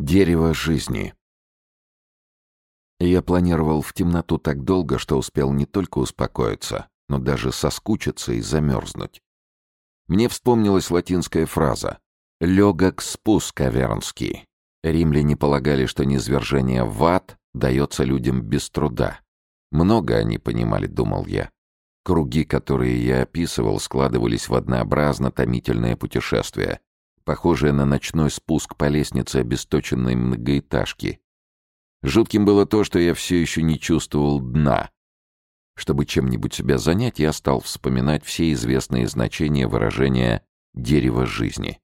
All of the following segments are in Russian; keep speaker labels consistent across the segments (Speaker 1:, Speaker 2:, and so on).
Speaker 1: Дерево жизни. Я планировал в темноту так долго, что успел не только успокоиться, но даже соскучиться и замерзнуть. Мне вспомнилась латинская фраза «легок спуск авернский». Римляне полагали, что низвержение в ад дается людям без труда. Много они понимали, думал я. Круги, которые я описывал, складывались в однообразно томительное путешествие, похожее на ночной спуск по лестнице обесточенной многоэтажки. Жутким было то, что я все еще не чувствовал дна. Чтобы чем-нибудь себя занять, я стал вспоминать все известные значения выражения «дерево жизни».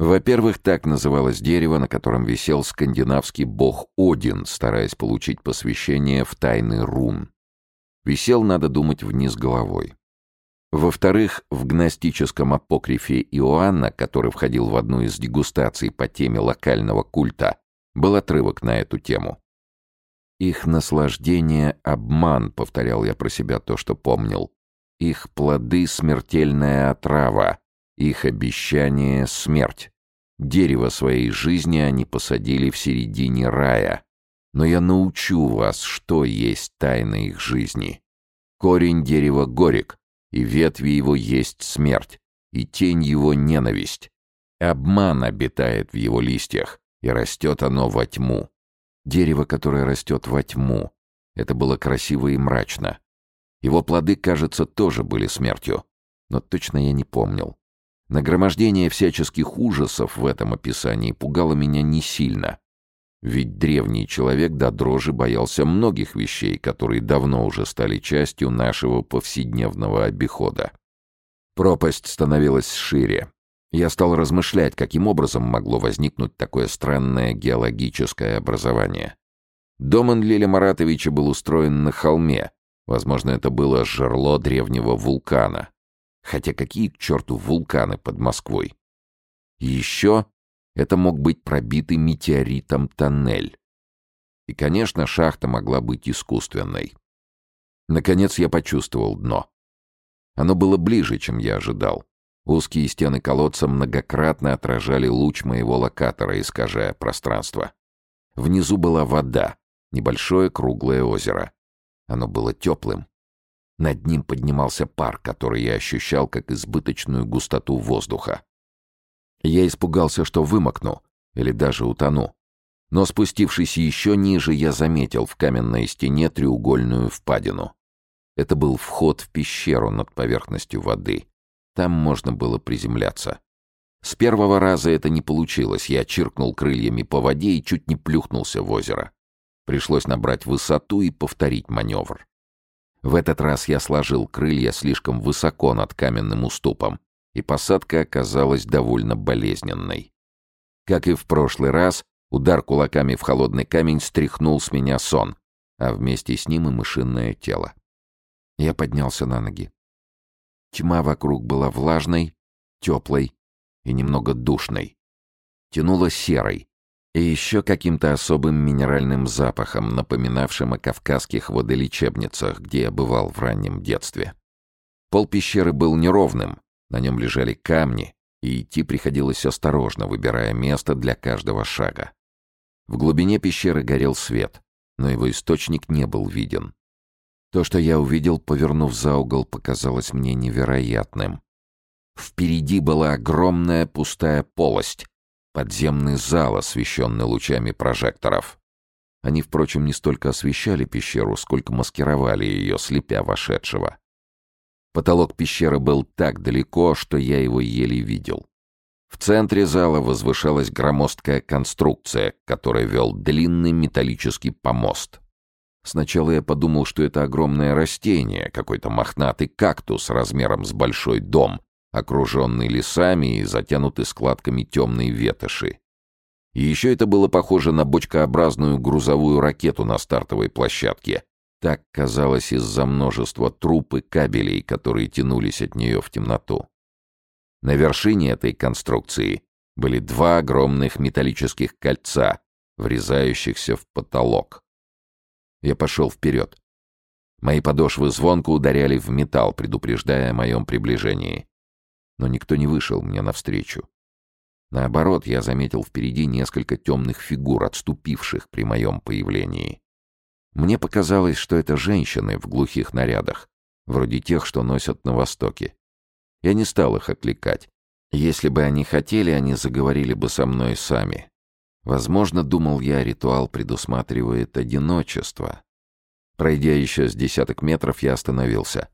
Speaker 1: Во-первых, так называлось дерево, на котором висел скандинавский бог Один, стараясь получить посвящение в тайны рун. Висел, надо думать, вниз головой. Во-вторых, в гностическом апокрифе Иоанна, который входил в одну из дегустаций по теме локального культа, был отрывок на эту тему. «Их наслаждение — обман», — повторял я про себя то, что помнил. «Их плоды — смертельная отрава, их обещание — смерть. Дерево своей жизни они посадили в середине рая. Но я научу вас, что есть тайна их жизни. Корень дерева горек, и ветви его есть смерть, и тень его ненависть. Обман обитает в его листьях, и растет оно во тьму. Дерево, которое растет во тьму. Это было красиво и мрачно. Его плоды, кажется, тоже были смертью. Но точно я не помнил. Нагромождение всяческих ужасов в этом описании пугало меня не сильно. Ведь древний человек до дрожи боялся многих вещей, которые давно уже стали частью нашего повседневного обихода. Пропасть становилась шире. Я стал размышлять, каким образом могло возникнуть такое странное геологическое образование. Дом Энлиля Маратовича был устроен на холме. Возможно, это было жерло древнего вулкана. Хотя какие к черту вулканы под Москвой? Еще это мог быть пробитый метеоритом тоннель. И, конечно, шахта могла быть искусственной. Наконец я почувствовал дно. Оно было ближе, чем я ожидал. Узкие стены колодца многократно отражали луч моего локатора, искажая пространство. Внизу была вода, небольшое круглое озеро. Оно было теплым. Над ним поднимался пар, который я ощущал как избыточную густоту воздуха. Я испугался, что вымокну или даже утону. Но спустившись еще ниже, я заметил в каменной стене треугольную впадину. Это был вход в пещеру над поверхностью воды. Там можно было приземляться. С первого раза это не получилось. Я чиркнул крыльями по воде и чуть не плюхнулся в озеро. Пришлось набрать высоту и повторить маневр. В этот раз я сложил крылья слишком высоко над каменным уступом, и посадка оказалась довольно болезненной. Как и в прошлый раз, удар кулаками в холодный камень стряхнул с меня сон, а вместе с ним и мышиное тело. Я поднялся на ноги. Тьма вокруг была влажной, теплой и немного душной. тянула серой и еще каким-то особым минеральным запахом, напоминавшим о кавказских водолечебницах, где я бывал в раннем детстве. Пол пещеры был неровным, на нем лежали камни, и идти приходилось осторожно, выбирая место для каждого шага. В глубине пещеры горел свет, но его источник не был виден. То, что я увидел, повернув за угол, показалось мне невероятным. Впереди была огромная пустая полость, подземный зал, освещенный лучами прожекторов. Они, впрочем, не столько освещали пещеру, сколько маскировали ее, слепя вошедшего. Потолок пещеры был так далеко, что я его еле видел. В центре зала возвышалась громоздкая конструкция, которая вел длинный металлический помост. Сначала я подумал, что это огромное растение, какой-то мохнатый кактус размером с большой дом, окруженный лесами и затянутый складками темной ветоши. И еще это было похоже на бочкообразную грузовую ракету на стартовой площадке, так казалось из-за множества труп и кабелей, которые тянулись от нее в темноту. На вершине этой конструкции были два огромных металлических кольца, врезающихся в потолок. Я пошел вперед. Мои подошвы звонко ударяли в металл, предупреждая о моем приближении. Но никто не вышел мне навстречу. Наоборот, я заметил впереди несколько темных фигур, отступивших при моем появлении. Мне показалось, что это женщины в глухих нарядах, вроде тех, что носят на Востоке. Я не стал их отвлекать. Если бы они хотели, они заговорили бы со мной сами. Возможно, думал я, ритуал предусматривает одиночество. Пройдя еще с десяток метров, я остановился.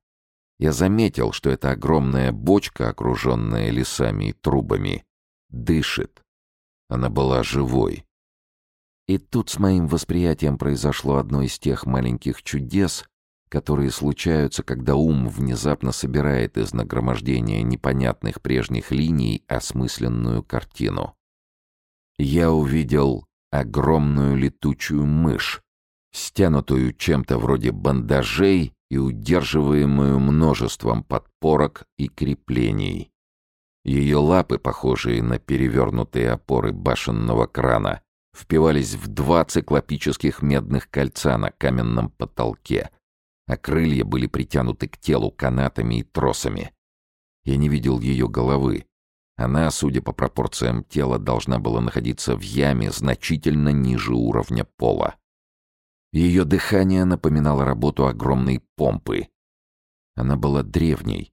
Speaker 1: Я заметил, что эта огромная бочка, окруженная лесами и трубами, дышит. Она была живой. И тут с моим восприятием произошло одно из тех маленьких чудес, которые случаются, когда ум внезапно собирает из нагромождения непонятных прежних линий осмысленную картину. Я увидел огромную летучую мышь, стянутую чем-то вроде бандажей и удерживаемую множеством подпорок и креплений. Ее лапы, похожие на перевернутые опоры башенного крана, впивались в два циклопических медных кольца на каменном потолке, а крылья были притянуты к телу канатами и тросами. Я не видел ее головы. Она, судя по пропорциям тела, должна была находиться в яме значительно ниже уровня пола. Ее дыхание напоминало работу огромной помпы. Она была древней.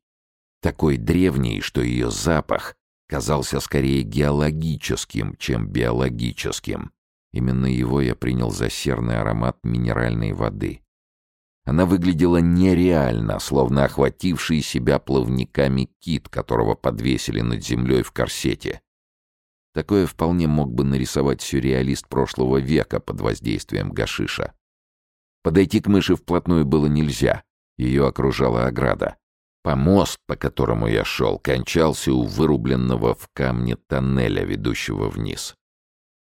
Speaker 1: Такой древней, что ее запах казался скорее геологическим, чем биологическим. Именно его я принял за серный аромат минеральной воды. Она выглядела нереально, словно охвативший себя плавниками кит, которого подвесили над землей в корсете. Такое вполне мог бы нарисовать сюрреалист прошлого века под воздействием гашиша. Подойти к мыши вплотную было нельзя. Ее окружала ограда. Помост, по которому я шел, кончался у вырубленного в камне тоннеля, ведущего вниз.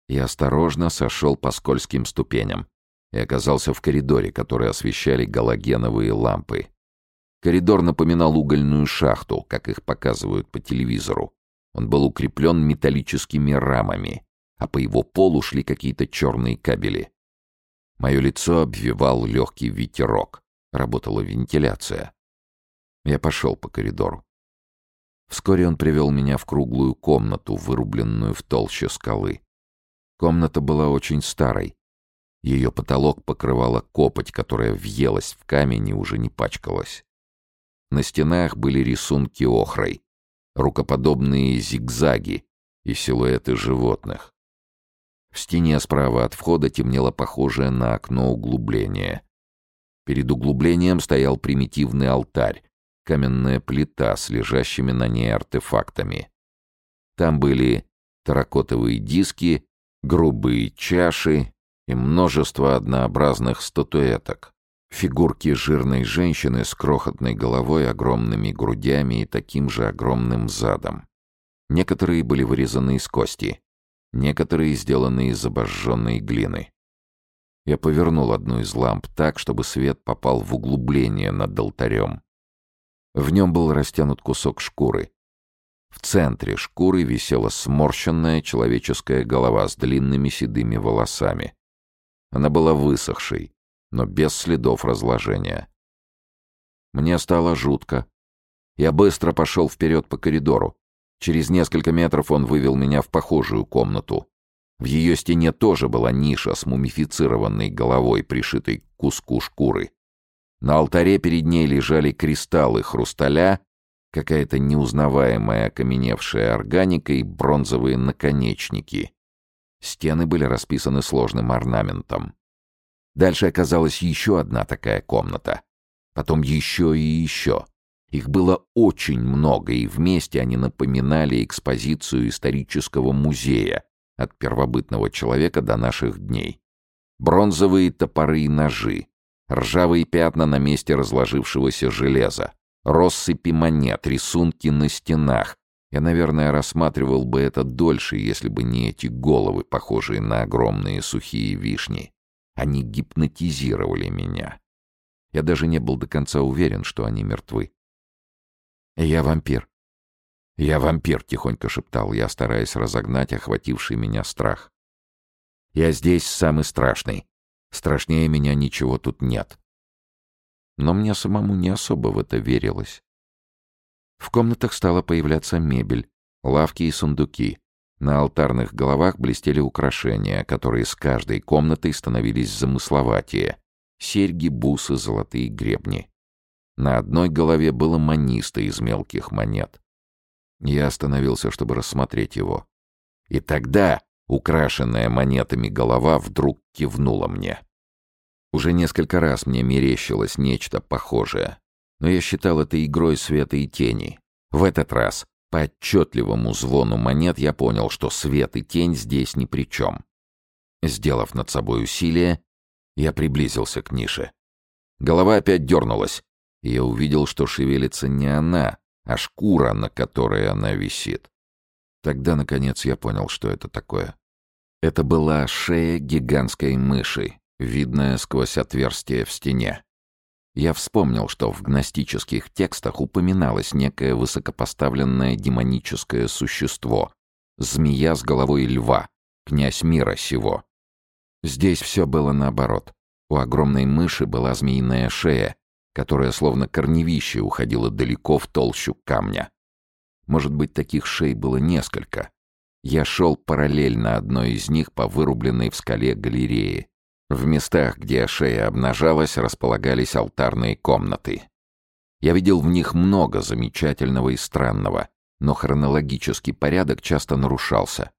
Speaker 1: Я осторожно сошел по скользким ступеням и оказался в коридоре, который освещали галогеновые лампы. Коридор напоминал угольную шахту, как их показывают по телевизору. Он был укреплен металлическими рамами, а по его полу шли какие-то черные кабели. Мое лицо обвивал легкий ветерок. Работала вентиляция. Я пошел по коридору. Вскоре он привел меня в круглую комнату, вырубленную в толще скалы. Комната была очень старой. Ее потолок покрывала копоть, которая въелась в камень и уже не пачкалась. На стенах были рисунки охрой, рукоподобные зигзаги и силуэты животных. В стене справа от входа темнело похожее на окно углубление. Перед углублением стоял примитивный алтарь, каменная плита с лежащими на ней артефактами. Там были таракотовые диски, грубые чаши и множество однообразных статуэток. Фигурки жирной женщины с крохотной головой, огромными грудями и таким же огромным задом. Некоторые были вырезаны из кости, некоторые сделаны из обожженной глины. Я повернул одну из ламп так, чтобы свет попал в углубление над алтарем. В нем был растянут кусок шкуры. В центре шкуры висела сморщенная человеческая голова с длинными седыми волосами. Она была высохшей, но без следов разложения. Мне стало жутко. Я быстро пошел вперед по коридору. Через несколько метров он вывел меня в похожую комнату. В ее стене тоже была ниша с мумифицированной головой, пришитой к куску шкуры. На алтаре перед ней лежали кристаллы хрусталя, какая-то неузнаваемая окаменевшая органика и бронзовые наконечники. Стены были расписаны сложным орнаментом. Дальше оказалась еще одна такая комната. Потом еще и еще. Их было очень много, и вместе они напоминали экспозицию исторического музея от первобытного человека до наших дней. Бронзовые топоры и ножи, ржавые пятна на месте разложившегося железа, россыпи монет, рисунки на стенах. Я, наверное, рассматривал бы это дольше, если бы не эти головы, похожие на огромные сухие вишни. Они гипнотизировали меня. Я даже не был до конца уверен, что они мертвы. «Я вампир». «Я вампир», — тихонько шептал я, стараясь разогнать охвативший меня страх. «Я здесь самый страшный. Страшнее меня ничего тут нет. Но мне самому не особо в это верилось. В комнатах стала появляться мебель, лавки и сундуки. На алтарных головах блестели украшения, которые с каждой комнатой становились замысловатее. Серьги, бусы, золотые гребни. На одной голове было маниста из мелких монет. Я остановился, чтобы рассмотреть его. И тогда украшенная монетами голова вдруг кивнула мне. Уже несколько раз мне мерещилось нечто похожее, но я считал это игрой света и тени. В этот раз, по отчетливому звону монет, я понял, что свет и тень здесь ни при чем. Сделав над собой усилие, я приблизился к нише. Голова опять дернулась, и я увидел, что шевелится не она, а шкура, на которой она висит. Тогда, наконец, я понял, что это такое. Это была шея гигантской мыши, видная сквозь отверстие в стене. Я вспомнил, что в гностических текстах упоминалось некое высокопоставленное демоническое существо — змея с головой льва, князь мира сего. Здесь все было наоборот. У огромной мыши была змеиная шея, которая словно корневище уходила далеко в толщу камня. Может быть, таких шей было несколько. Я шел параллельно одной из них по вырубленной в скале галерее. В местах, где шея обнажалась, располагались алтарные комнаты. Я видел в них много замечательного и странного, но хронологический порядок часто нарушался.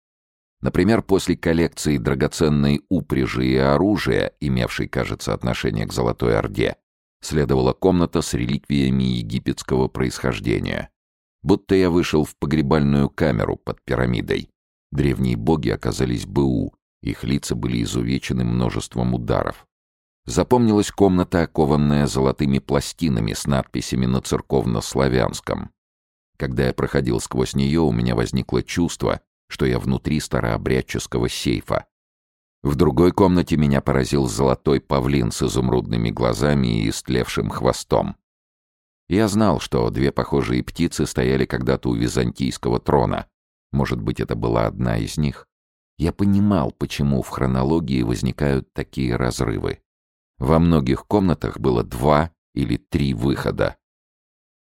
Speaker 1: Например, после коллекции драгоценной упряжи и оружия, имевшей, кажется, отношение к Золотой Орде, следовала комната с реликвиями египетского происхождения будто я вышел в погребальную камеру под пирамидой. Древние боги оказались БУ, их лица были изувечены множеством ударов. Запомнилась комната, окованная золотыми пластинами с надписями на церковно-славянском. Когда я проходил сквозь нее, у меня возникло чувство, что я внутри старообрядческого сейфа. В другой комнате меня поразил золотой павлин с изумрудными глазами и истлевшим хвостом. Я знал, что две похожие птицы стояли когда-то у византийского трона. Может быть, это была одна из них? Я понимал, почему в хронологии возникают такие разрывы. Во многих комнатах было два или три выхода.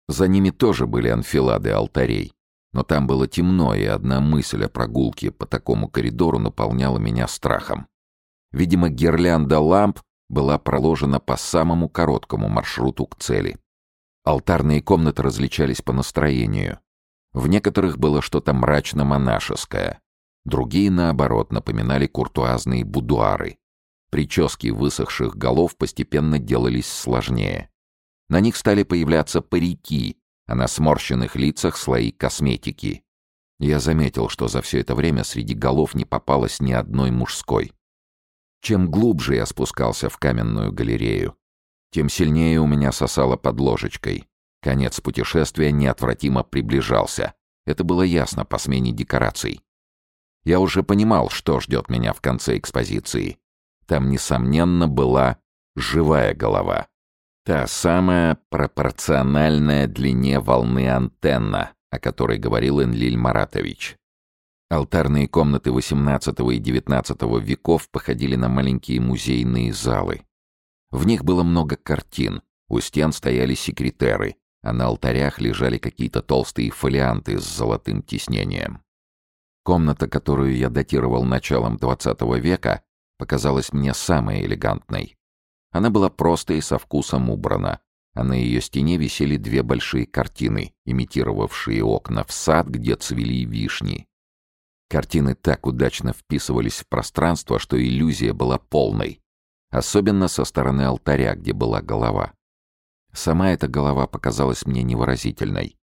Speaker 1: За ними тоже были анфилады алтарей. Но там было темно, и одна мысль о прогулке по такому коридору наполняла меня страхом. Видимо, гирлянда ламп была проложена по самому короткому маршруту к цели. Алтарные комнаты различались по настроению. В некоторых было что-то мрачно-монашеское. Другие, наоборот, напоминали куртуазные будуары. Прически высохших голов постепенно делались сложнее. На них стали появляться парики, а на сморщенных лицах слои косметики. Я заметил, что за все это время среди голов не попалось ни одной мужской. Чем глубже я спускался в каменную галерею, тем сильнее у меня сосало под ложечкой. Конец путешествия неотвратимо приближался. Это было ясно по смене декораций. Я уже понимал, что ждет меня в конце экспозиции. Там, несомненно, была живая голова. Та самая пропорциональная длине волны антенна, о которой говорил Энлиль Маратович. Алтарные комнаты XVIII и XIX веков походили на маленькие музейные залы. В них было много картин. У стен стояли секретеры, а на алтарях лежали какие-то толстые фолианты с золотым тиснением. Комната, которую я датировал началом XX века, показалась мне самой элегантной. Она была просто и со вкусом убрана, а на ее стене висели две большие картины, имитировавшие окна в сад, где цвели вишни. Картины так удачно вписывались в пространство, что иллюзия была полной особенно со стороны алтаря, где была голова. Сама эта голова показалась мне невыразительной.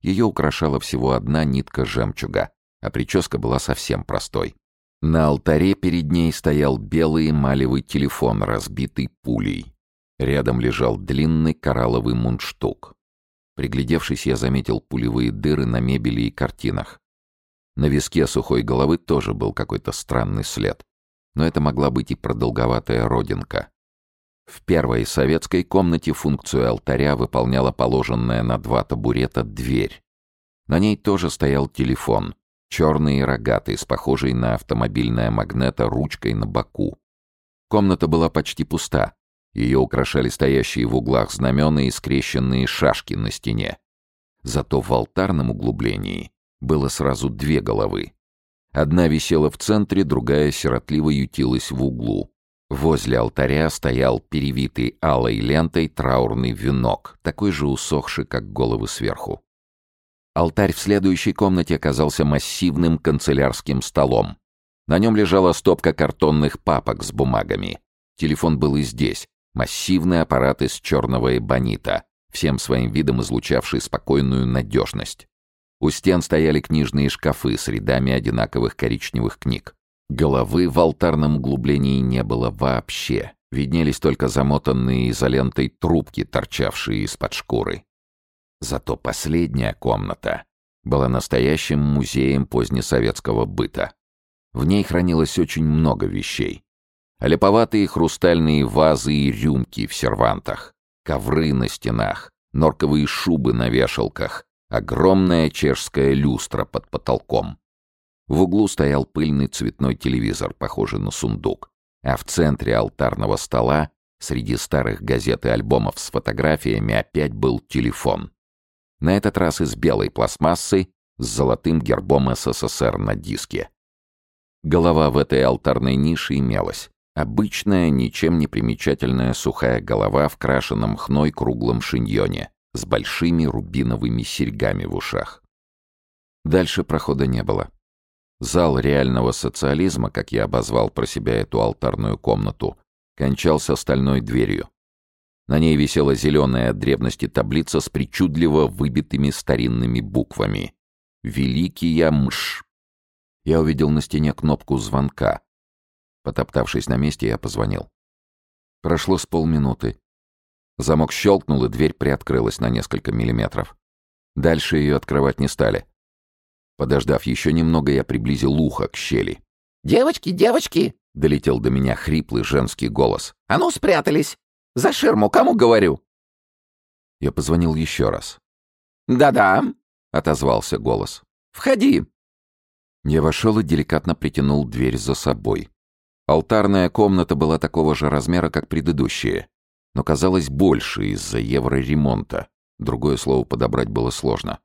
Speaker 1: Ее украшала всего одна нитка жемчуга, а прическа была совсем простой. На алтаре перед ней стоял белый эмалевый телефон, разбитый пулей. Рядом лежал длинный коралловый мундштук. Приглядевшись, я заметил пулевые дыры на мебели и картинах. На виске сухой головы тоже был какой-то странный след но это могла быть и продолговатая родинка. В первой советской комнате функцию алтаря выполняла положенная на два табурета дверь. На ней тоже стоял телефон, черный и рогатый, с похожей на автомобильное магнето ручкой на боку. Комната была почти пуста. Ее украшали стоящие в углах знамена и скрещенные шашки на стене. Зато в алтарном углублении было сразу две головы Одна висела в центре, другая сиротливо ютилась в углу. Возле алтаря стоял перевитый алой лентой траурный венок, такой же усохший, как головы сверху. Алтарь в следующей комнате оказался массивным канцелярским столом. На нем лежала стопка картонных папок с бумагами. Телефон был и здесь. Массивный аппарат из черного эбонита, всем своим видом излучавший спокойную надежность. У стен стояли книжные шкафы с рядами одинаковых коричневых книг. Головы в алтарном углублении не было вообще. Виднелись только замотанные изолентой трубки, торчавшие из-под шкуры. Зато последняя комната была настоящим музеем позднесоветского быта. В ней хранилось очень много вещей. Леповатые хрустальные вазы и рюмки в сервантах, ковры на стенах, норковые шубы на вешалках, Огромная чешская люстра под потолком. В углу стоял пыльный цветной телевизор, похожий на сундук. А в центре алтарного стола, среди старых газет и альбомов с фотографиями, опять был телефон. На этот раз из белой пластмассы с золотым гербом СССР на диске. Голова в этой алтарной нише имелась. Обычная, ничем не примечательная сухая голова в крашенном хной круглом шиньоне — с большими рубиновыми серьгами в ушах. Дальше прохода не было. Зал реального социализма, как я обозвал про себя эту алтарную комнату, кончался стальной дверью. На ней висела зеленая от древности таблица с причудливо выбитыми старинными буквами. «Великий мш». Я увидел на стене кнопку звонка. Потоптавшись на месте, я позвонил. Прошло с полминуты. Замок щелкнул, и дверь приоткрылась на несколько миллиметров. Дальше ее открывать не стали. Подождав еще немного, я приблизил ухо к щели.
Speaker 2: «Девочки, девочки!»
Speaker 1: — долетел до меня хриплый женский голос.
Speaker 2: «А ну, спрятались! За ширму, кому говорю?»
Speaker 1: Я позвонил еще раз.
Speaker 2: «Да-да», —
Speaker 1: отозвался голос.
Speaker 2: «Входи!»
Speaker 1: Я вошел и деликатно притянул дверь за собой. Алтарная комната была такого же размера, как предыдущие но казалось больше из-за евроремонта. Другое слово подобрать было сложно.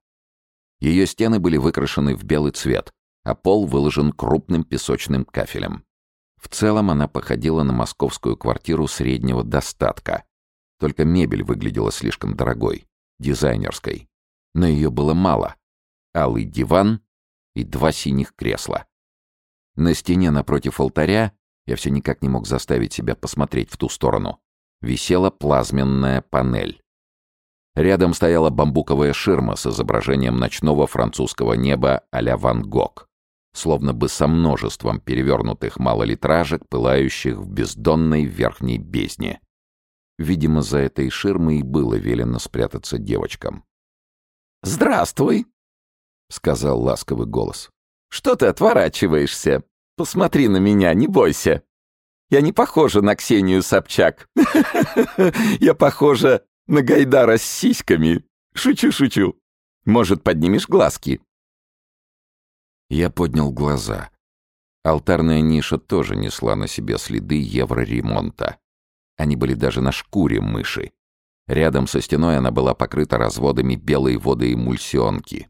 Speaker 1: Ее стены были выкрашены в белый цвет, а пол выложен крупным песочным кафелем. В целом она походила на московскую квартиру среднего достатка. Только мебель выглядела слишком дорогой, дизайнерской. Но ее было мало. Алый диван и два синих кресла. На стене напротив алтаря я все никак не мог заставить себя посмотреть в ту сторону висела плазменная панель. Рядом стояла бамбуковая ширма с изображением ночного французского неба а-ля Ван Гог, словно бы со множеством перевернутых малолитражек, пылающих в бездонной верхней бездне. Видимо, за этой ширмой и было велено спрятаться девочкам.
Speaker 2: «Здравствуй!» — сказал ласковый голос. «Что ты отворачиваешься? Посмотри на меня, не бойся!» Я не похожа на Ксению Собчак. Я похожа на Гайдара с сиськами. Шучу, шучу. Может, поднимешь глазки?»
Speaker 1: Я поднял глаза. Алтарная ниша тоже несла на себе следы евроремонта. Они были даже на шкуре мыши. Рядом со стеной она была покрыта разводами белой водоэмульсионки.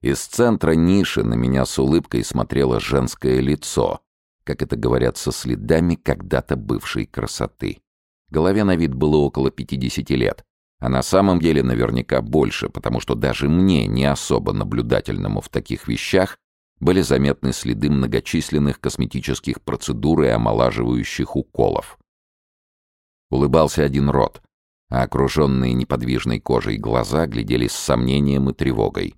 Speaker 1: Из центра ниши на меня с улыбкой смотрело женское лицо, как это говорят, со следами когда-то бывшей красоты. Голове на вид было около 50 лет, а на самом деле наверняка больше, потому что даже мне, не особо наблюдательному в таких вещах, были заметны следы многочисленных косметических процедур и омолаживающих уколов. Улыбался один рот, а окруженные неподвижной кожей глаза глядели с сомнением и тревогой.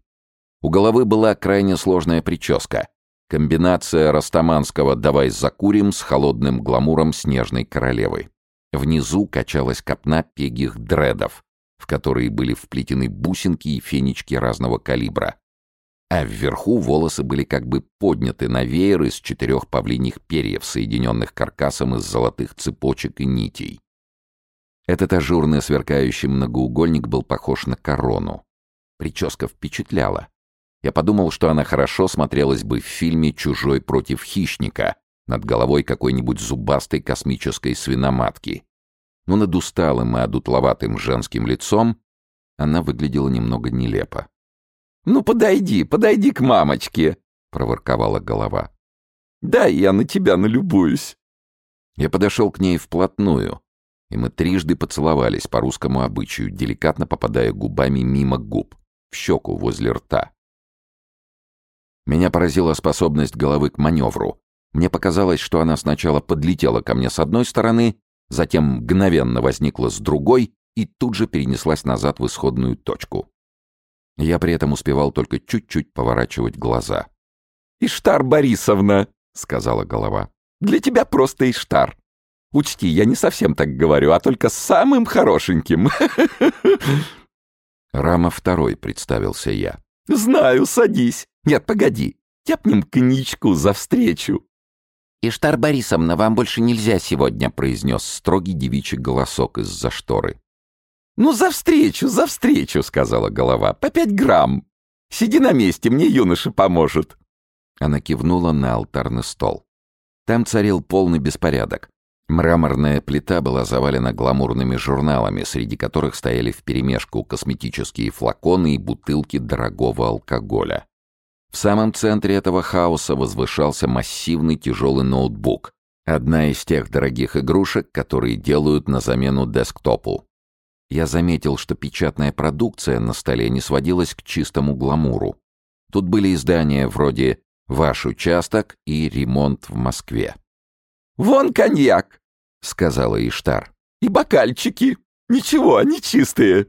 Speaker 1: У головы была крайне сложная прическа — Комбинация растаманского «давай закурим» с холодным гламуром снежной королевы. Внизу качалась копна пегих дредов, в которые были вплетены бусинки и фенечки разного калибра. А вверху волосы были как бы подняты на веер из четырех павлиних перьев, соединенных каркасом из золотых цепочек и нитей. Этот ажурный сверкающий многоугольник был похож на корону. Прическа впечатляла. Я подумал, что она хорошо смотрелась бы в фильме «Чужой против хищника» над головой какой-нибудь зубастой космической свиноматки. Но над усталым и одутловатым женским лицом она выглядела немного нелепо.
Speaker 2: «Ну подойди, подойди к мамочке!» — проворковала голова. «Да, я на тебя налюбуюсь!» Я подошел к ней вплотную, и мы трижды поцеловались по русскому обычаю, деликатно попадая губами мимо губ, в щеку возле рта. Меня поразила способность головы к маневру. Мне показалось, что она сначала подлетела ко мне с одной стороны, затем мгновенно возникла с другой и тут же перенеслась назад в исходную точку. Я при этом успевал только чуть-чуть поворачивать глаза. «Иштар Борисовна!» — сказала голова. «Для тебя просто Иштар. Учти, я не совсем так говорю, а только самым хорошеньким». «Рама второй», — представился я. «Знаю, садись. Нет, погоди, тяпнем коньячку за встречу!»
Speaker 1: «Иштар Борисовна, вам больше нельзя сегодня», — произнес строгий девичий голосок из-за шторы.
Speaker 2: «Ну, за встречу, за встречу», — сказала голова. «По пять грамм. Сиди на месте, мне юноша поможет».
Speaker 1: Она кивнула на алтарный стол. Там царил полный беспорядок. Мраморная плита была завалена гламурными журналами, среди которых стояли вперемешку косметические флаконы и бутылки дорогого алкоголя. В самом центре этого хаоса возвышался массивный тяжелый ноутбук, одна из тех дорогих игрушек, которые делают на замену десктопу. Я заметил, что печатная продукция на столе не сводилась к чистому гламуру. Тут были издания вроде «Ваш участок» и «Ремонт в Москве».
Speaker 2: «Вон коньяк!» — сказала Иштар. «И бокальчики! Ничего, они чистые!»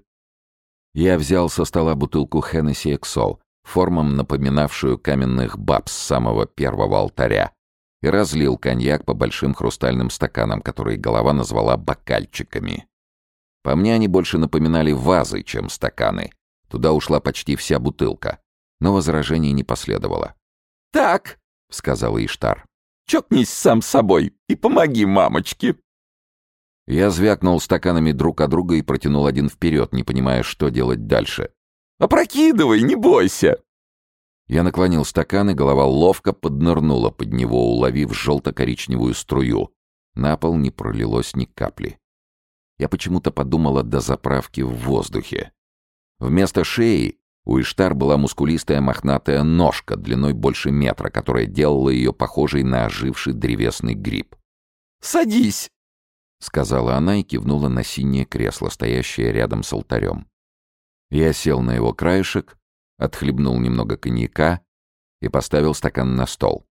Speaker 1: Я взял со стола бутылку Хеннесси Эксол, формам напоминавшую каменных баб с самого первого алтаря, и разлил коньяк по большим хрустальным стаканам, которые голова назвала бокальчиками. По мне они больше напоминали вазы, чем стаканы. Туда ушла почти вся бутылка, но возражений не последовало.
Speaker 2: «Так», — сказал Иштар, — «чокнись сам собой и помоги мамочке».
Speaker 1: Я звякнул стаканами друг о друга и протянул один вперед, не понимая, что делать дальше.
Speaker 2: Опрокидывай, не бойся!»
Speaker 1: Я наклонил стакан, и голова ловко поднырнула под него, уловив желто-коричневую струю. На пол не пролилось ни капли. Я почему-то подумала до заправки в воздухе. Вместо шеи у Иштар была мускулистая мохнатая ножка длиной больше метра, которая делала ее похожей на оживший древесный гриб.
Speaker 2: «Садись!»
Speaker 1: — сказала она и кивнула на синее кресло, стоящее рядом с алтарем. Я сел на его краешек, отхлебнул немного коньяка и поставил стакан на стол.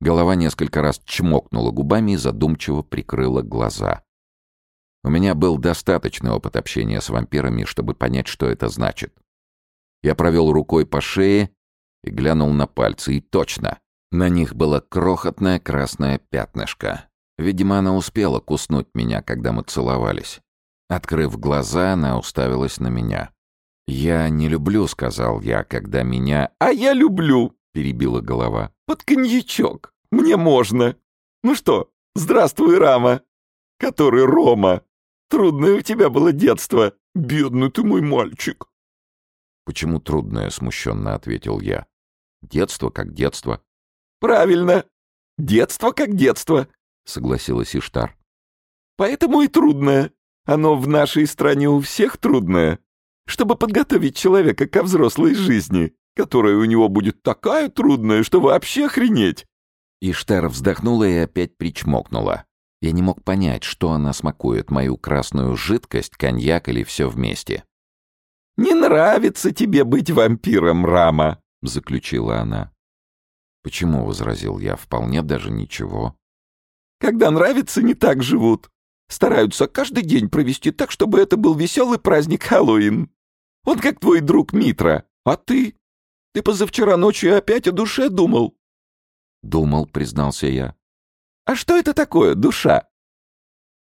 Speaker 1: Голова несколько раз чмокнула губами и задумчиво прикрыла глаза. У меня был достаточный опыт общения с вампирами, чтобы понять, что это значит. Я провел рукой по шее и глянул на пальцы, и точно. На них было крохотное красное пятнышко. Видимо, она успела куснуть меня, когда мы целовались. Открыв глаза, она уставилась на меня. «Я не люблю», — сказал я, когда меня...
Speaker 2: «А я люблю», — перебила голова. «Под коньячок. Мне можно. Ну что, здравствуй, Рама. Который Рома. Трудное у тебя было детство. Бедный ты мой мальчик».
Speaker 1: «Почему трудное?» — смущенно ответил я. «Детство как детство».
Speaker 2: «Правильно. Детство как детство», — согласилась Иштар. «Поэтому и трудное. Оно в нашей стране у всех трудное» чтобы подготовить человека ко взрослой жизни, которая у него будет такая трудная, что вообще охренеть!»
Speaker 1: Иштар вздохнула и опять причмокнула. Я не мог понять, что она смакует, мою красную жидкость, коньяк или все вместе.
Speaker 2: «Не нравится тебе быть вампиром, Рама!» — заключила она.
Speaker 1: «Почему?» — возразил я. «Вполне даже ничего».
Speaker 2: «Когда нравится, не так живут стараются каждый день провести так, чтобы это был веселый праздник Хэллоуин. Он как твой друг Митра. А ты? Ты позавчера ночью опять о душе думал?»
Speaker 1: «Думал», — признался я.
Speaker 2: «А что это такое, душа?»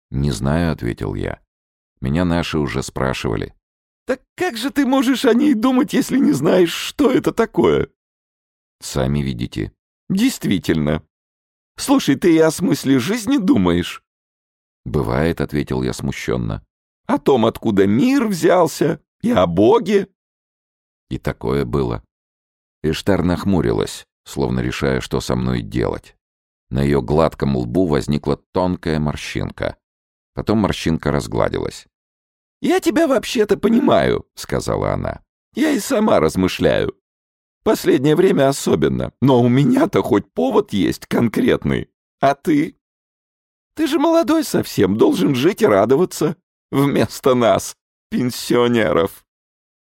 Speaker 1: «Не знаю», — ответил я. «Меня наши уже спрашивали».
Speaker 2: «Так как же ты можешь о ней думать, если не знаешь, что это такое?»
Speaker 1: «Сами видите».
Speaker 2: «Действительно. Слушай, ты и о смысле жизни думаешь?»
Speaker 1: «Бывает», — ответил я смущенно.
Speaker 2: «О том, откуда мир взялся, и о Боге».
Speaker 1: И такое было. Эштар нахмурилась, словно решая, что со мной делать. На ее гладком лбу возникла тонкая морщинка. Потом морщинка разгладилась.
Speaker 2: «Я тебя вообще-то понимаю», — сказала она. «Я и сама размышляю. Последнее время особенно, но у меня-то хоть повод есть конкретный. А ты?» Ты же молодой совсем, должен жить и радоваться. Вместо нас, пенсионеров.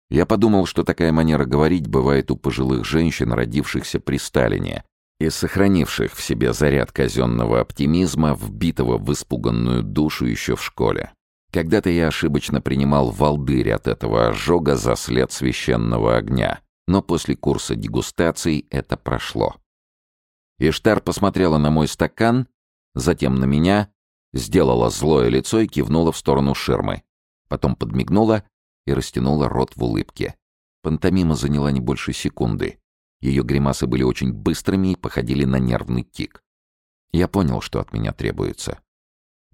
Speaker 1: Я подумал, что такая манера говорить бывает у пожилых женщин, родившихся при Сталине, и сохранивших в себе заряд казенного оптимизма, вбитого в испуганную душу еще в школе. Когда-то я ошибочно принимал волдырь от этого ожога за след священного огня, но после курса дегустаций это прошло. Иштар посмотрела на мой стакан затем на меня, сделала злое лицо и кивнула в сторону ширмы. Потом подмигнула и растянула рот в улыбке. Пантомима заняла не больше секунды. Ее гримасы были очень быстрыми и походили на нервный тик. Я понял, что от меня требуется.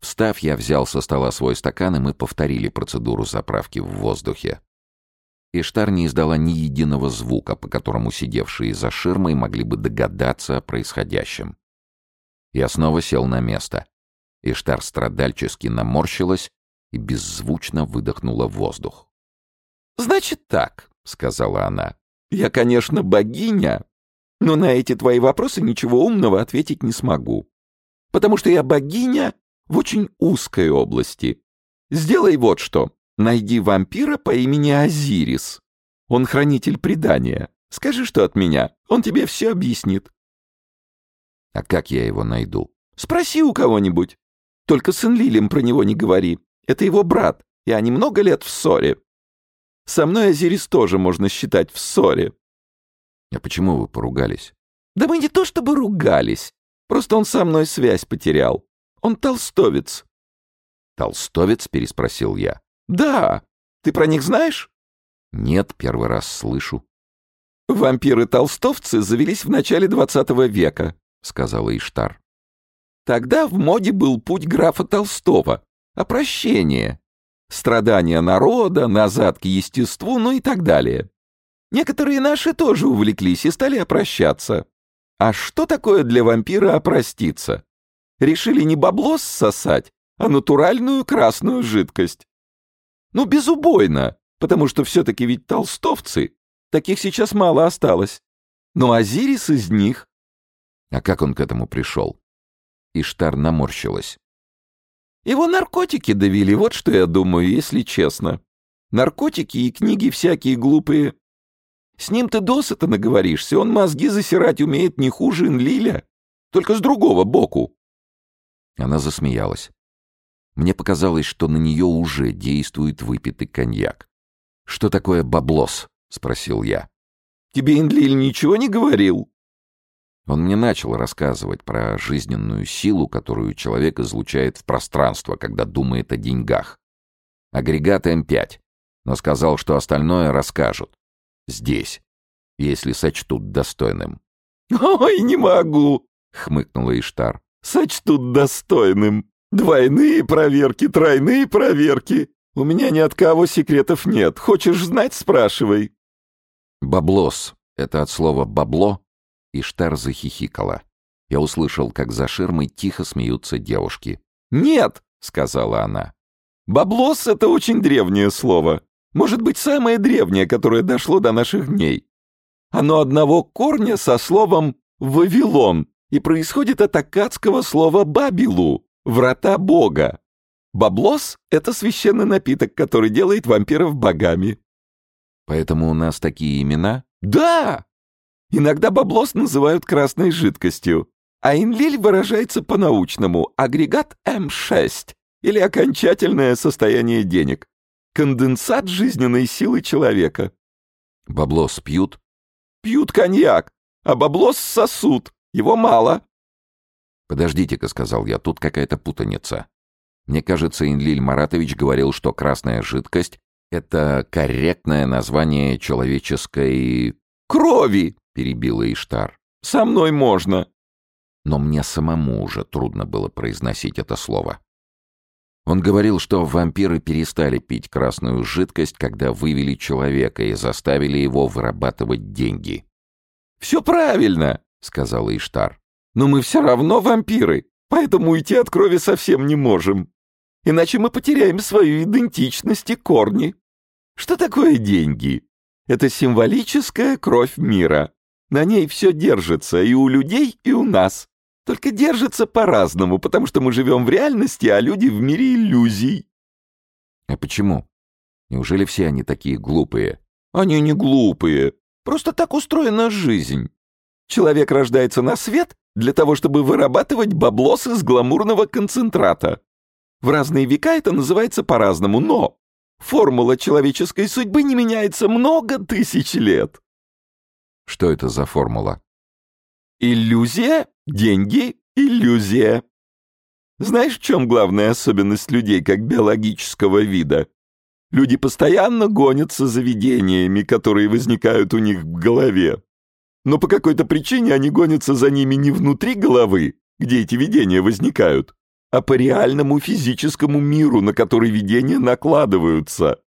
Speaker 1: Встав, я взял со стола свой стакан, и мы повторили процедуру заправки в воздухе. Иштар не издала ни единого звука, по которому сидевшие за ширмой могли бы догадаться о происходящем. Я снова сел на место. Иштар страдальчески наморщилась и беззвучно выдохнула воздух.
Speaker 2: «Значит так», — сказала она. «Я, конечно, богиня, но на эти твои вопросы ничего умного ответить не смогу. Потому что я богиня в очень узкой области. Сделай вот что. Найди вампира по имени Азирис. Он хранитель предания. Скажи, что от меня. Он тебе все объяснит.
Speaker 1: А как я его найду?
Speaker 2: Спроси у кого-нибудь. Только с Энлилем про него не говори. Это его брат, и они много лет в ссоре. Со мной Азирис тоже можно считать в ссоре.
Speaker 1: А почему вы поругались?
Speaker 2: Да мы не то чтобы ругались. Просто он со мной связь потерял. Он толстовец.
Speaker 1: Толстовец? Переспросил я.
Speaker 2: Да. Ты про них знаешь?
Speaker 1: Нет, первый раз слышу.
Speaker 2: Вампиры-толстовцы завелись в начале 20 века. — сказала Иштар. Тогда в моде был путь графа Толстого, опрощение, страдания народа, назад к естеству, ну и так далее. Некоторые наши тоже увлеклись и стали опрощаться. А что такое для вампира опроститься? Решили не бабло сосать а натуральную красную жидкость. Ну, безубойно, потому что все-таки ведь толстовцы, таких сейчас мало осталось. Но Азирис из них,
Speaker 1: а как он к этому пришел? Иштар наморщилась.
Speaker 2: Его наркотики довели, вот что я думаю, если честно. Наркотики и книги всякие глупые. С ним ты досыта наговоришься, он мозги засирать умеет не хуже Инлиля, только с другого боку.
Speaker 1: Она засмеялась. Мне показалось, что на нее уже действует выпитый коньяк. «Что такое баблос?» — спросил я.
Speaker 2: «Тебе Инлиль ничего не говорил?»
Speaker 1: Он мне начал рассказывать про жизненную силу, которую человек излучает в пространство, когда думает о деньгах. Агрегат М5. Но сказал, что остальное расскажут. Здесь. Если сочтут достойным.
Speaker 2: «Ой, не могу!» — хмыкнула Иштар. «Сочтут достойным. Двойные проверки, тройные проверки. У меня ни от кого секретов нет. Хочешь знать — спрашивай».
Speaker 1: «Баблос» — это от слова «бабло» Иштар захихикала. Я услышал, как за ширмой тихо смеются девушки.
Speaker 2: «Нет!» — сказала она. «Баблос — это очень древнее слово. Может быть, самое древнее, которое дошло до наших дней. Оно одного корня со словом «Вавилон» и происходит от аккадского слова «бабилу» — «врата бога». Баблос — это священный напиток, который делает вампиров богами.
Speaker 1: Поэтому у нас такие имена?
Speaker 2: Да! Иногда баблос называют красной жидкостью, а инлиль выражается по-научному – агрегат М6 или окончательное состояние денег, конденсат жизненной силы человека.
Speaker 1: Баблос пьют?
Speaker 2: Пьют коньяк, а баблос сосут, его мало.
Speaker 1: «Подождите-ка», — сказал я, — «тут какая-то путаница». Мне кажется, Инлиль Маратович говорил, что красная жидкость — это корректное название человеческой...
Speaker 2: «Крови!»
Speaker 1: перебила Иштар.
Speaker 2: «Со мной можно!»
Speaker 1: Но мне самому уже трудно было произносить это слово. Он говорил, что вампиры перестали пить красную жидкость, когда вывели человека и заставили его вырабатывать деньги.
Speaker 2: «Все правильно!» — сказала Иштар. «Но мы все равно вампиры, поэтому уйти от крови совсем не можем. Иначе мы потеряем свою идентичность и корни. Что такое деньги? Это символическая кровь мира. На ней все держится и у людей, и у нас. Только держится по-разному, потому что мы живем в реальности, а люди в мире иллюзий.
Speaker 1: А почему? Неужели все они такие глупые?
Speaker 2: Они не глупые. Просто так устроена жизнь. Человек рождается на свет для того, чтобы вырабатывать баблос из гламурного концентрата. В разные века это называется по-разному, но формула человеческой судьбы не меняется много тысяч лет.
Speaker 1: Что это за формула?
Speaker 2: Иллюзия, деньги, иллюзия. Знаешь, в чем главная особенность людей как биологического вида? Люди постоянно гонятся за видениями, которые возникают у них в голове. Но по какой-то причине они гонятся за ними не внутри головы, где эти видения возникают, а по реальному физическому миру, на который видения накладываются.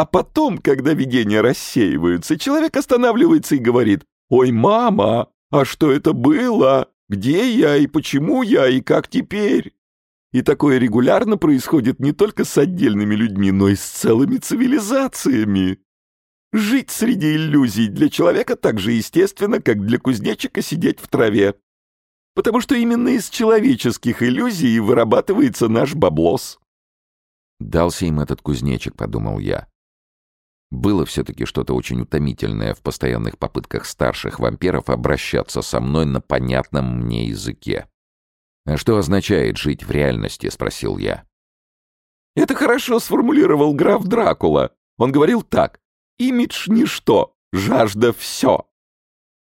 Speaker 2: А потом, когда видения рассеиваются, человек останавливается и говорит «Ой, мама, а что это было? Где я и почему я и как теперь?» И такое регулярно происходит не только с отдельными людьми, но и с целыми цивилизациями. Жить среди иллюзий для человека так же естественно, как для кузнечика сидеть в траве. Потому что именно из человеческих иллюзий вырабатывается наш баблос.
Speaker 1: «Дался им этот кузнечик», — подумал я. Было все-таки что-то очень утомительное в постоянных попытках старших вампиров обращаться со мной на понятном мне языке. «А что означает жить в реальности?» — спросил я.
Speaker 2: «Это хорошо сформулировал граф Дракула. Он говорил так. Имидж — ничто, жажда — все».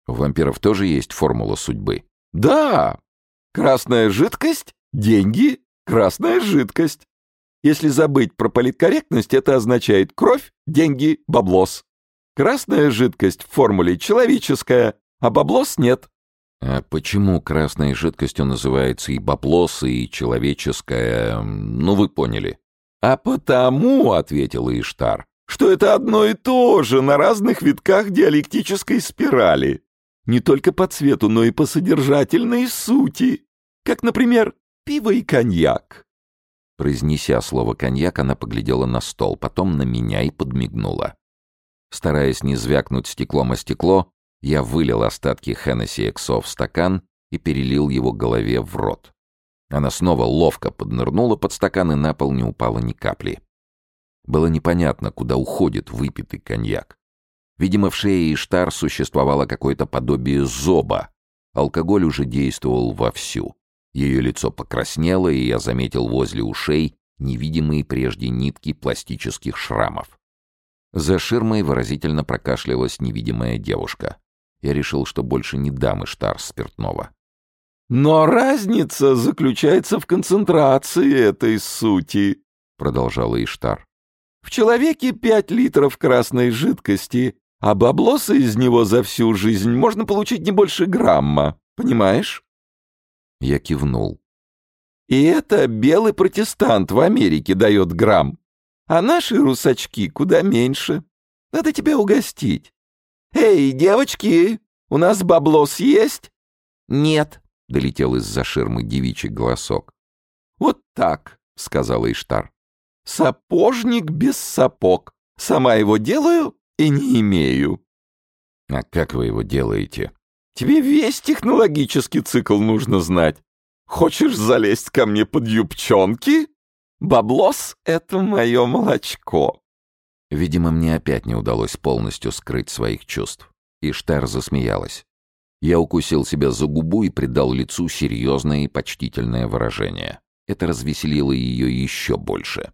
Speaker 1: У вампиров тоже есть формула судьбы.
Speaker 2: «Да! Красная жидкость — деньги, красная жидкость. Если забыть про политкорректность, это означает кровь, деньги, баблос. Красная жидкость в формуле человеческая, а баблос нет.
Speaker 1: А почему красной жидкостью называется и баблос, и человеческая... Ну, вы поняли.
Speaker 2: А потому, — ответил Иштар, — что это одно и то же на разных витках диалектической спирали. Не только по цвету, но и по содержательной сути. Как, например, пиво и коньяк.
Speaker 1: Произнеся слово «коньяк», она поглядела на стол, потом на меня и подмигнула. Стараясь не звякнуть стеклом о стекло, я вылил остатки Хеннесси Эксо в стакан и перелил его голове в рот. Она снова ловко поднырнула под стакан и на пол не упала ни капли. Было непонятно, куда уходит выпитый коньяк. Видимо, в шее Иштар существовало какое-то подобие зоба. Алкоголь уже действовал вовсю. Ее лицо покраснело, и я заметил возле ушей невидимые прежде нитки пластических шрамов. За ширмой выразительно прокашлялась невидимая девушка. Я решил, что больше не дам Иштар спиртного.
Speaker 2: «Но разница заключается в концентрации этой сути», — продолжала Иштар. «В человеке пять литров красной жидкости, а баблоса из него за всю жизнь можно получить не больше грамма, понимаешь?
Speaker 1: Я кивнул.
Speaker 2: «И это белый протестант в Америке дает грамм, а наши русачки куда меньше. Надо тебя угостить. Эй, девочки, у нас баблос есть?»
Speaker 1: «Нет», — долетел из-за ширмы девичий голосок.
Speaker 2: «Вот так», — сказала Иштар. «Сапожник без сапог. Сама его делаю и не имею».
Speaker 1: «А как вы его делаете?»
Speaker 2: Тебе весь технологический цикл нужно знать. Хочешь залезть ко мне под юбчонки? Баблос — это мое молочко».
Speaker 1: Видимо, мне опять не удалось полностью скрыть своих чувств. И Штар засмеялась. Я укусил себя за губу и придал лицу серьезное и почтительное выражение. Это развеселило ее еще больше.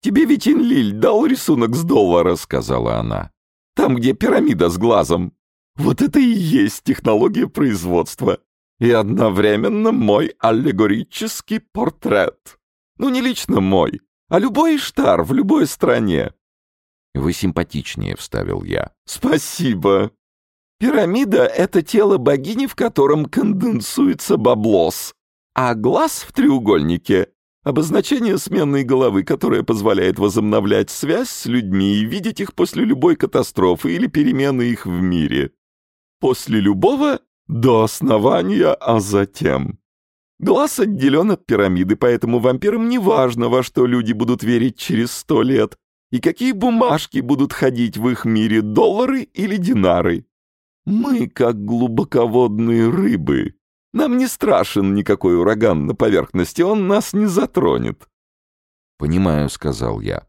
Speaker 2: «Тебе ведь Инлиль дал рисунок с доллара», — сказала она. «Там, где пирамида с глазом. Вот это и есть технология производства. И одновременно мой аллегорический портрет. Ну, не лично мой, а любой штар в любой стране.
Speaker 1: «Вы симпатичнее», — вставил я.
Speaker 2: «Спасибо». Пирамида — это тело богини, в котором конденсуется баблос, а глаз в треугольнике — обозначение сменной головы, которая позволяет возобновлять связь с людьми и видеть их после любой катастрофы или перемены их в мире после любого до основания, а затем. Глаз отделен от пирамиды, поэтому вампирам не важно, во что люди будут верить через сто лет и какие бумажки будут ходить в их мире, доллары или динары. Мы как глубоководные рыбы. Нам не страшен никакой ураган на поверхности, он нас не затронет.
Speaker 1: «Понимаю», — сказал я.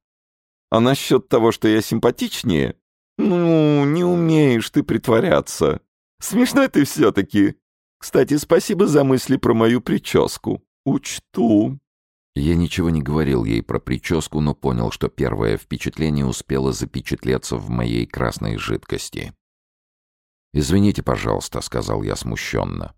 Speaker 2: «А насчет того, что я симпатичнее, «Ну, не умеешь ты притворяться. Смешно ты все-таки. Кстати, спасибо за мысли про мою прическу. Учту».
Speaker 1: Я ничего не говорил ей про прическу, но понял, что первое впечатление успело запечатлеться в моей красной жидкости. «Извините, пожалуйста», — сказал я смущенно.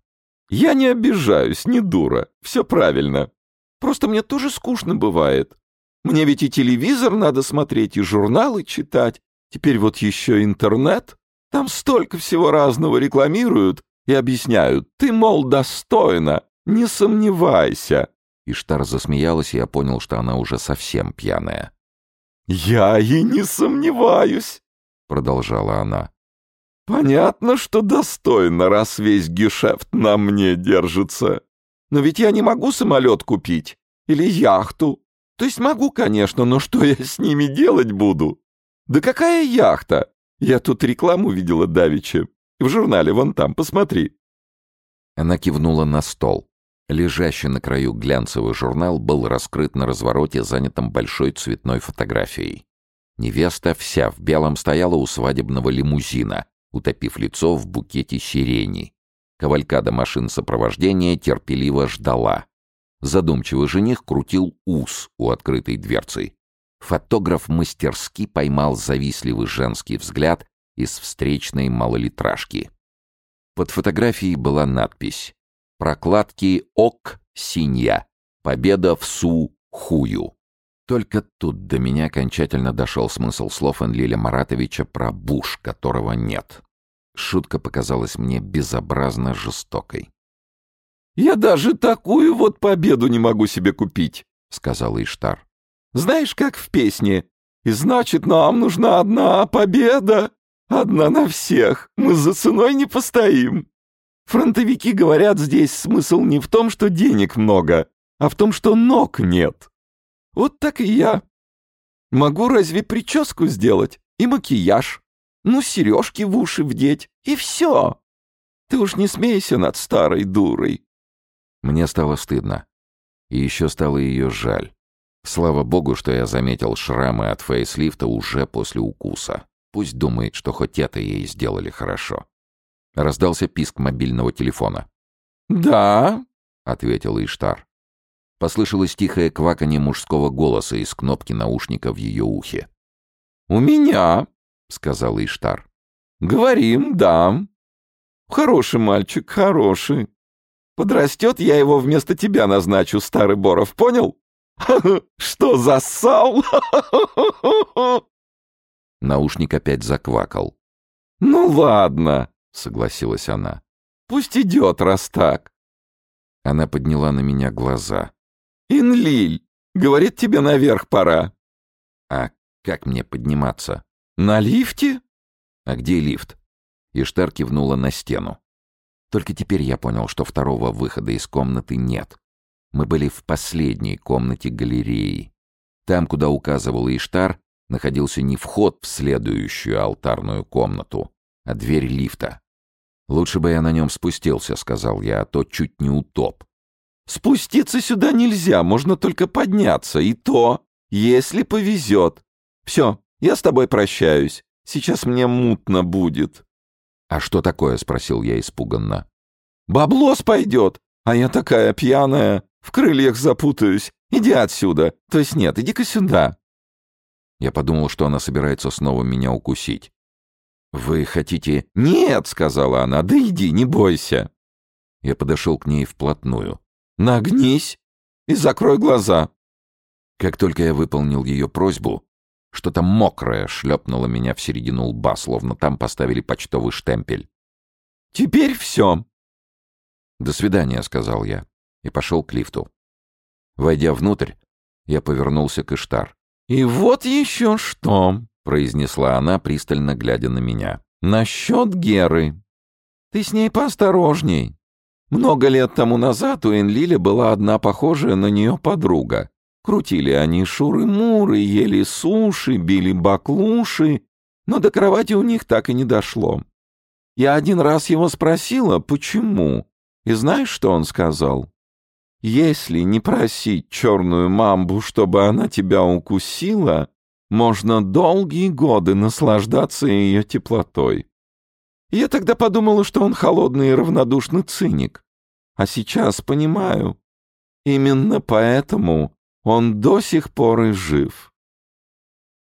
Speaker 2: «Я не обижаюсь, не дура. Все правильно. Просто мне тоже скучно бывает. Мне ведь и телевизор надо смотреть, и журналы читать, Теперь вот еще интернет. Там столько всего разного рекламируют и объясняют. Ты, мол, достойна, не сомневайся.
Speaker 1: Иштар засмеялась, и я понял, что она уже совсем пьяная.
Speaker 2: «Я и не сомневаюсь», — продолжала она. «Понятно, что достойно, раз весь гешефт на мне держится. Но ведь я не могу самолет купить или яхту. То есть могу, конечно, но что я с ними делать буду? «Да какая яхта? Я тут рекламу видела давеча. В журнале вон там, посмотри».
Speaker 1: Она кивнула на стол. Лежащий на краю глянцевый журнал был раскрыт на развороте, занятом большой цветной фотографией. Невеста вся в белом стояла у свадебного лимузина, утопив лицо в букете сирени. Кавалькада машин сопровождения терпеливо ждала. Задумчивый жених крутил ус у открытой дверцы. Фотограф мастерски поймал завистливый женский взгляд из встречной малолитражки. Под фотографией была надпись «Прокладки ок синья. Победа в су хую». Только тут до меня окончательно дошел смысл слов Энлиля Маратовича про буш, которого нет. Шутка показалась мне безобразно жестокой.
Speaker 2: «Я даже такую вот победу не могу себе купить», — сказал Иштар. Знаешь, как в песне? И значит, нам нужна одна победа. Одна на всех. Мы за ценой не постоим. Фронтовики говорят, здесь смысл не в том, что денег много, а в том, что ног нет. Вот так и я. Могу разве прическу сделать и макияж? Ну, сережки в уши вдеть, и все. Ты уж не смейся над старой дурой.
Speaker 1: Мне стало стыдно. И еще стало ее жаль. Слава богу, что я заметил шрамы от фейслифта уже после укуса. Пусть думает, что хоть это ей сделали хорошо. Раздался писк мобильного телефона.
Speaker 2: «Да», —
Speaker 1: ответил Иштар. Послышалось тихое кваканье мужского голоса из кнопки наушника в ее ухе.
Speaker 2: «У меня», — сказал Иштар. «Говорим, да. Хороший мальчик, хороший. Подрастет, я его вместо тебя назначу, старый Боров, понял?» Что, зассал?
Speaker 1: Наушник опять заквакал.
Speaker 2: Ну ладно, согласилась она. Пусть идет, раз так.
Speaker 1: Она подняла на меня глаза.
Speaker 2: Инлиль, говорит, тебе наверх пора.
Speaker 1: А как мне подниматься?
Speaker 2: На лифте?
Speaker 1: А где лифт? Иштар кивнула на стену. Только теперь я понял, что второго выхода из комнаты нет. Мы были в последней комнате галереи. Там, куда указывал Иштар, находился не вход в следующую алтарную комнату, а дверь лифта. «Лучше бы я на нем спустился», — сказал я, — «а то чуть не утоп».
Speaker 2: «Спуститься сюда нельзя, можно только подняться, и то, если повезет. Все, я с тобой прощаюсь, сейчас мне мутно будет».
Speaker 1: «А что такое?» — спросил я испуганно.
Speaker 2: «Баблос пойдет, а я такая пьяная. В крыльях запутаюсь. Иди отсюда. То есть нет, иди-ка сюда».
Speaker 1: Я подумал, что она собирается снова меня укусить. «Вы хотите...»
Speaker 2: «Нет!» — сказала она. «Да иди, не бойся!»
Speaker 1: Я подошел к ней вплотную.
Speaker 2: «Нагнись и закрой глаза!»
Speaker 1: Как только я выполнил ее просьбу, что-то мокрое шлепнуло меня в середину лба, словно там поставили почтовый штемпель.
Speaker 2: «Теперь все!»
Speaker 1: «До свидания», — сказал я и пошел к лифту. Войдя внутрь, я повернулся к Иштар.
Speaker 2: «И вот еще что!»
Speaker 1: — произнесла она, пристально глядя на меня.
Speaker 2: «Насчет Геры. Ты с ней поосторожней. Много лет тому назад у Энлили была одна похожая на нее подруга. Крутили они шуры-муры, ели суши, били баклуши, но до кровати у них так и не дошло. Я один раз его спросила, почему, и знаешь, что он сказал? Если не просить черную мамбу, чтобы она тебя укусила, можно долгие годы наслаждаться ее теплотой. Я тогда подумала, что он холодный и равнодушный циник. А сейчас понимаю. Именно поэтому он до сих пор и жив.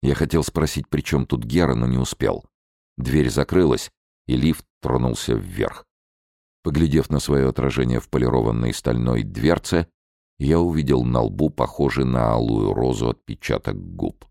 Speaker 1: Я хотел спросить, при чем тут Гера, но не успел. Дверь закрылась, и лифт тронулся вверх. Поглядев на свое отражение в полированной стальной дверце, я увидел на лбу, похожий на алую розу, отпечаток губ.